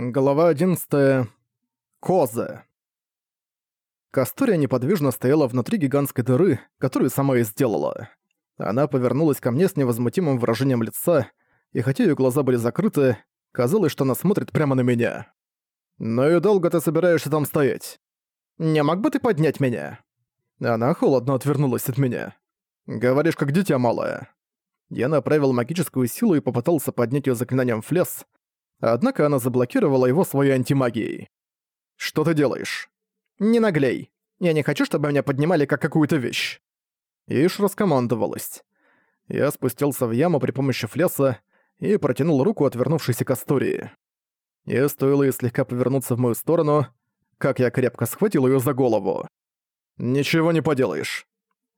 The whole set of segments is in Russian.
Глава 11. Коза. Кастория неподвижно стояла внутри гигантской дыры, которую сама и сделала. Она повернулась ко мне с невозмутимым выражением лица, и хотя её глаза были закрыты, казалось, что она смотрит прямо на меня. «Ну и долго ты собираешься там стоять? Не мог бы ты поднять меня?» Она холодно отвернулась от меня. «Говоришь, как дитя малое». Я направил магическую силу и попытался поднять её заклинанием флес, Однако она заблокировала его своей антимагией. «Что ты делаешь?» «Не наглей. Я не хочу, чтобы меня поднимали как какую-то вещь». Иш раскомандовалась. Я спустился в яму при помощи флеса и протянул руку отвернувшейся к Астории. И стоило ей слегка повернуться в мою сторону, как я крепко схватил ее за голову. «Ничего не поделаешь».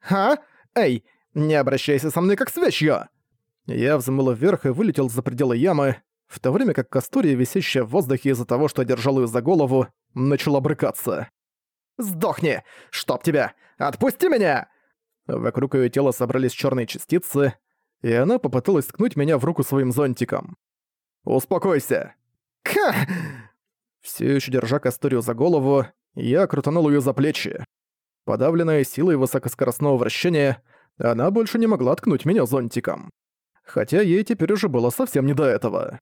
«Ха? Эй, не обращайся со мной как с вещью!» Я взмыл вверх и вылетел за пределы ямы, в то время как Кастурия, висящая в воздухе из-за того, что держал ее за голову, начала брыкаться. «Сдохни! Чтоб тебя! Отпусти меня!» Вокруг ее тела собрались черные частицы, и она попыталась ткнуть меня в руку своим зонтиком. «Успокойся!» «Ка!» Все еще держа Кастурию за голову, я крутанул ее за плечи. Подавленная силой высокоскоростного вращения, она больше не могла ткнуть меня зонтиком. Хотя ей теперь уже было совсем не до этого.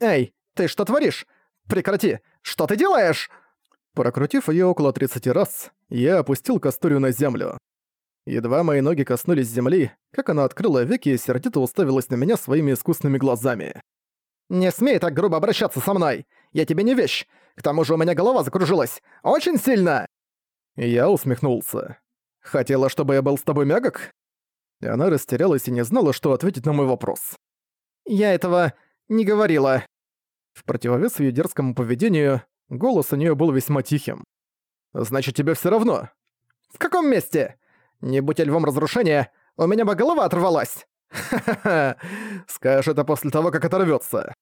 «Эй, ты что творишь? Прекрати! Что ты делаешь?» Прокрутив её около 30 раз, я опустил Кастурию на землю. Едва мои ноги коснулись земли, как она открыла веки и сердито уставилась на меня своими искусными глазами. «Не смей так грубо обращаться со мной! Я тебе не вещь! К тому же у меня голова закружилась! Очень сильно!» Я усмехнулся. «Хотела, чтобы я был с тобой мягок?» Она растерялась и не знала, что ответить на мой вопрос. «Я этого не говорила». В противовес её дерзкому поведению, голос у неё был весьма тихим. «Значит, тебе всё равно?» «В каком месте? Не будь львом разрушения, у меня бы голова оторвалась!» «Ха-ха-ха! Скажешь это после того, как оторвётся!»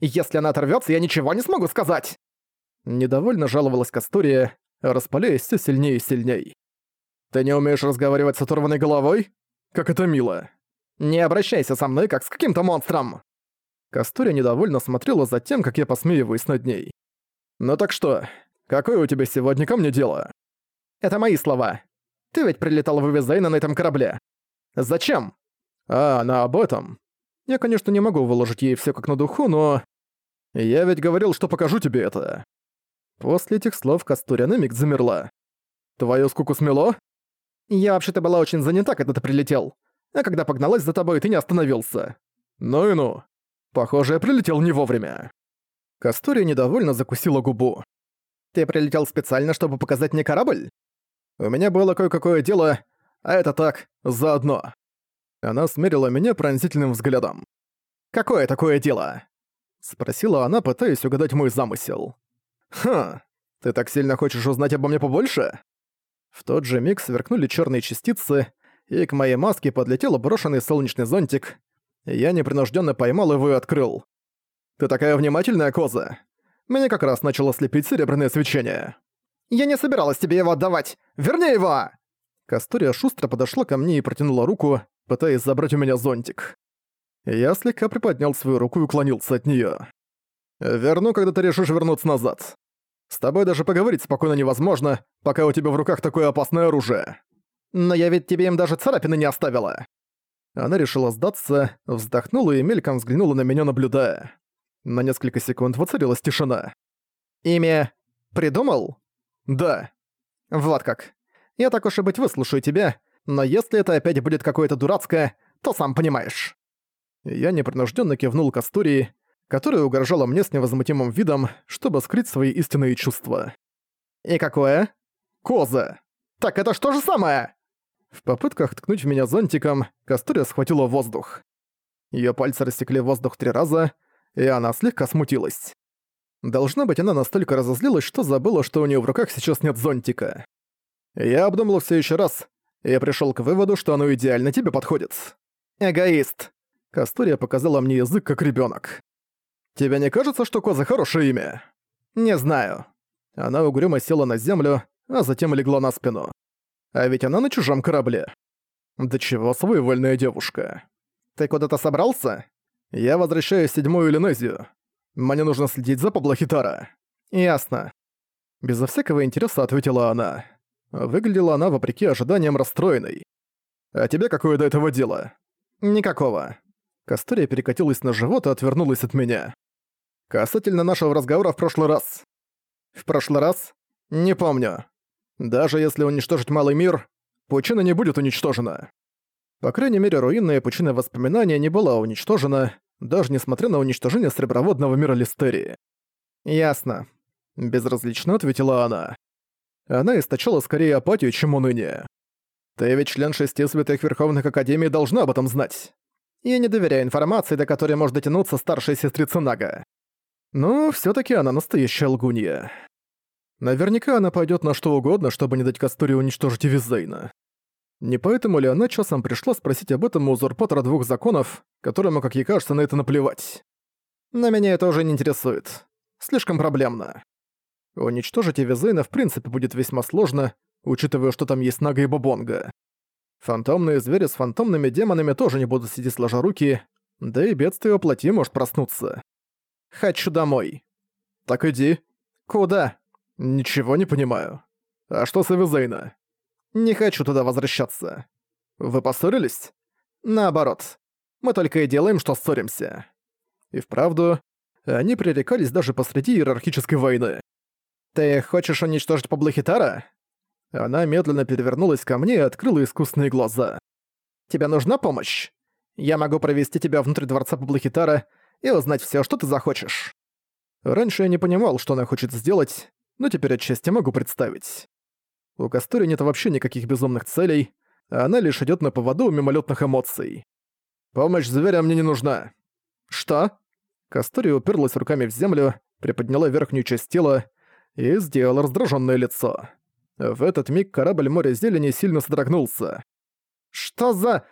«Если она оторвётся, я ничего не смогу сказать!» Недовольно жаловалась Кастурия, распаляясь всё сильнее и сильней. «Ты не умеешь разговаривать с оторванной головой? Как это мило!» «Не обращайся со мной, как с каким-то монстром!» Кастурия недовольно смотрела за тем, как я посмеиваюсь над ней. «Ну так что, какое у тебя сегодня ко мне дело?» «Это мои слова. Ты ведь прилетал в Эвизейна на этом корабле. Зачем?» «А, она об этом. Я, конечно, не могу выложить ей все как на духу, но... Я ведь говорил, что покажу тебе это». После этих слов Кастурия на миг замерла. «Твою скуку смело?» «Я вообще-то была очень занята, когда ты прилетел. А когда погналась за тобой, ты не остановился». «Ну и ну. Похоже, я прилетел не вовремя. Кастория недовольно закусила губу. «Ты прилетел специально, чтобы показать мне корабль?» «У меня было кое-какое дело, а это так, заодно». Она смерила меня пронзительным взглядом. «Какое такое дело?» Спросила она, пытаясь угадать мой замысел. «Хм, ты так сильно хочешь узнать обо мне побольше?» В тот же миг сверкнули черные частицы, и к моей маске подлетел брошенный солнечный зонтик, я непринужденно поймал его и открыл. «Ты такая внимательная, коза!» Меня как раз начало слепить серебряное свечение. «Я не собиралась тебе его отдавать! Верни его!» Кастория шустро подошла ко мне и протянула руку, пытаясь забрать у меня зонтик. Я слегка приподнял свою руку и уклонился от неё. «Верну, когда ты решишь вернуться назад. С тобой даже поговорить спокойно невозможно, пока у тебя в руках такое опасное оружие. Но я ведь тебе им даже царапины не оставила. Она решила сдаться, вздохнула и мельком взглянула на меня, наблюдая. На несколько секунд воцарилась тишина. «Имя... придумал?» «Да». «Вот как. Я так уж и быть выслушаю тебя, но если это опять будет какое-то дурацкое, то сам понимаешь». Я непринужденно кивнул к Астурии, которая угрожала мне с невозмутимым видом, чтобы скрыть свои истинные чувства. «И какое?» «Коза». «Так это что же самое?» В попытках ткнуть в меня зонтиком, Кастория схватила воздух. Её пальцы рассекли воздух три раза, и она слегка смутилась. Должно быть, она настолько разозлилась, что забыла, что у неё в руках сейчас нет зонтика. Я обдумал всё ещё раз, и пришёл к выводу, что оно идеально тебе подходит. Эгоист. Кастория показала мне язык, как ребёнок. Тебе не кажется, что Коза хорошее имя? Не знаю. Она угрюмо села на землю, а затем легла на спину. А ведь она на чужом корабле. Да чего своевольная девушка. Ты куда-то собрался? Я возвращаюсь в седьмую Иллинезию. Мне нужно следить за Паблохитара». «Ясно». Безо всякого интереса ответила она. Выглядела она, вопреки ожиданиям, расстроенной. «А тебе какое до этого дело?» «Никакого». Кастория перекатилась на живот и отвернулась от меня. «Касательно нашего разговора в прошлый раз». «В прошлый раз? Не помню. Даже если уничтожить Малый мир, пучина не будет уничтожена». По крайней мере, руинная пучина воспоминания не была уничтожена, даже несмотря на уничтожение среброводного мира Листерии. «Ясно», — безразлично ответила она. Она источала скорее апатию, чем уныние. «Ты ведь член шести святых Верховных Академий должна об этом знать. Я не доверяю информации, до которой может дотянуться старшая сестрица Нага. Но все таки она настоящая лгунья. Наверняка она пойдет на что угодно, чтобы не дать Кастуре уничтожить Визейна. Не поэтому ли она часом пришла спросить об этом у узурпатора двух законов, которому, как ей кажется, на это наплевать? На меня это уже не интересует. Слишком проблемно. Уничтожить Эвизейна в принципе будет весьма сложно, учитывая, что там есть Нага и Бобонга. Фантомные звери с фантомными демонами тоже не будут сидеть сложа руки, да и бедствие воплоти может проснуться. Хочу домой. Так иди. Куда? Ничего не понимаю. А что с Эвизейна? Не хочу туда возвращаться. Вы поссорились? Наоборот. Мы только и делаем, что ссоримся. И вправду, они пререкались даже посреди иерархической войны. «Ты хочешь уничтожить Паблохитара?» Она медленно перевернулась ко мне и открыла искусные глаза. «Тебе нужна помощь? Я могу провести тебя внутрь дворца Паблохитара и узнать все, что ты захочешь». Раньше я не понимал, что она хочет сделать, но теперь отчасти могу представить. У Кастори нет вообще никаких безумных целей, а она лишь идет на поводу мимолетных эмоций. «Помощь зверя мне не нужна». «Что?» Кастори уперлась руками в землю, приподняла верхнюю часть тела и сделала раздраженное лицо. В этот миг корабль моря зелени сильно содрогнулся. «Что за...»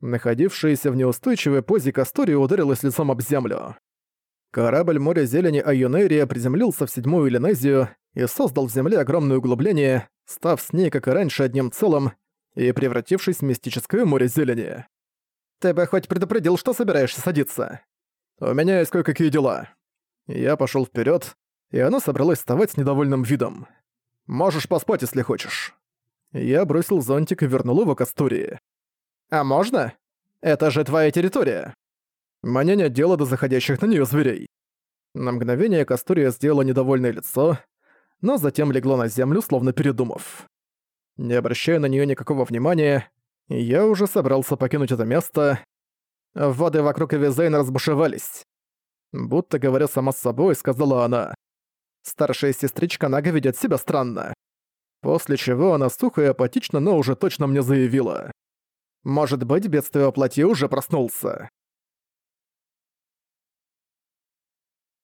Находившаяся в неустойчивой позе Кастори ударилась лицом об землю. Корабль моря зелени Айонерия приземлился в седьмую Элинезию и создал в земле огромное углубление, став с ней, как и раньше, одним целым и превратившись в мистическое море зелени. «Ты бы хоть предупредил, что собираешься садиться?» «У меня есть кое-какие дела». Я пошёл вперёд, и она собралась вставать с недовольным видом. «Можешь поспать, если хочешь». Я бросил зонтик и вернул его к Астурии. «А можно? Это же твоя территория». Мне нет дела до заходящих на неё зверей. На мгновение Кастурия сделала недовольное лицо, но затем легла на землю, словно передумав. Не обращая на неё никакого внимания, я уже собрался покинуть это место. Воды вокруг Эвизейна разбушевались. Будто говоря сама с собой, сказала она. Старшая сестричка Нага ведет себя странно. После чего она сухо и апатично, но уже точно мне заявила. Может быть, бедствие воплоти уже проснулся.